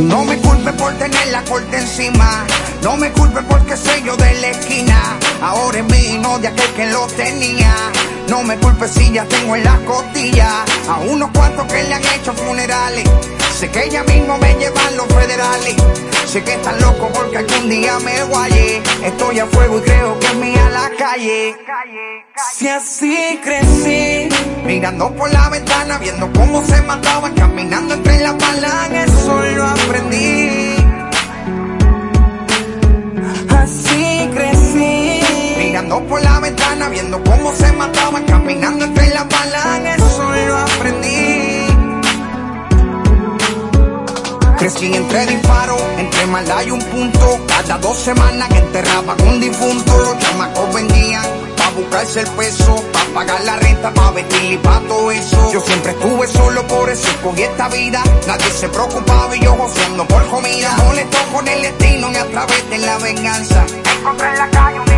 No me culpe por tener la corte encima. No me culpe porque soy yo de la esquina. Ahora es mío, de aquel que lo tenía. No me culpe si ya tengo en la costilla a unos cuantos que le han hecho funerales. Sé que ella mismo me llevan los federales. Sé que están loco porque algún día me guayé. Estoy a fuego y creo que es mía la calle. Si así crecí, mirando por la ventana, viendo cómo se mataban, caminando entre las balas, por la ventana, viendo cómo se mataban, caminando entre las balas, eso lo aprendí. Crecí entre disparos, entre maldad y un punto. Cada dos semanas que enterraban un difunto. Los chamacos vendían pa' buscarse el peso, pa' pagar la renta, pa' vestir y pa' todo eso. Yo siempre estuve solo, por eso escogí esta vida. Nadie se preocupaba y yo goceando por comida. Molesto con el destino ni a través de la venganza. Encontré en la calle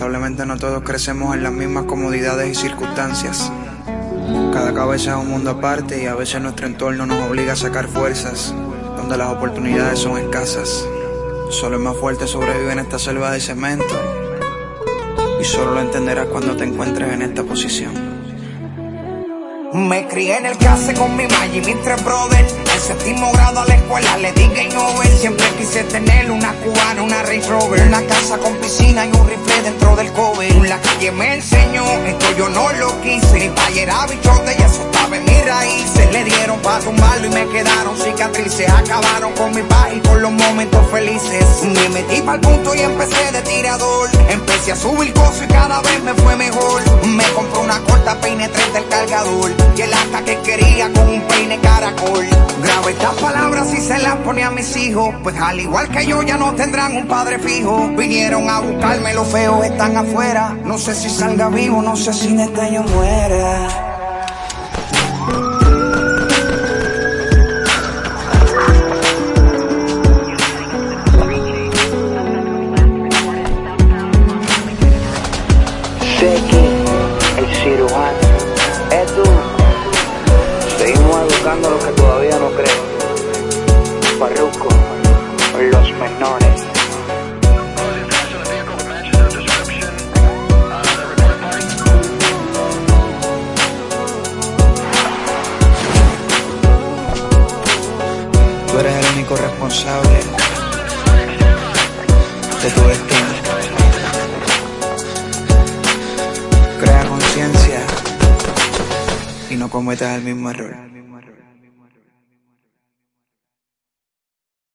Lamentablemente no todos crecemos en las mismas comodidades y circunstancias. Cada cabeza es un mundo aparte y a veces nuestro entorno nos obliga a sacar fuerzas donde las oportunidades son escasas. Solo el más fuerte sobrevive en esta selva de cemento y solo lo entenderás cuando te encuentres en esta posición. Me crié en el case con mi ma y mis tres brothers. En séptimo grado a la escuela le di game over. Siempre quise tener una cubana, una Range Rover. Una casa con piscina y un rifle dentro del cover. La calle me enseñó, esto yo no lo quise. Mi padre era bichote y eso estaba en mis raíces. Le dieron pa' tumbarlo y me quedaron cicatrices. Acabaron con mi paz y con los momentos felices. Me metí pa'l punto y empecé de tirador. Empecé a subir cosas y cada vez me fue mejor. Me compré una corta peine 3 del cargador y el hasta que quería con un peine caracol. Grabo estas palabras y se las pone a mis hijos, pues al igual que yo ya no tendrán un padre fijo. Vinieron a buscarme, los feos están afuera. No sé si salga vivo, no sé si neta yo muera. A los que todavía no creen. Farruko, los menores. Tú eres el único responsable de tu destino. Crea conciencia y no cometas el mismo error.